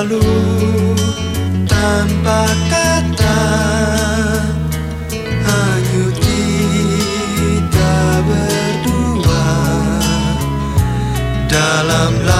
lalu tanpa kata hanya kita berdua dalam lalu.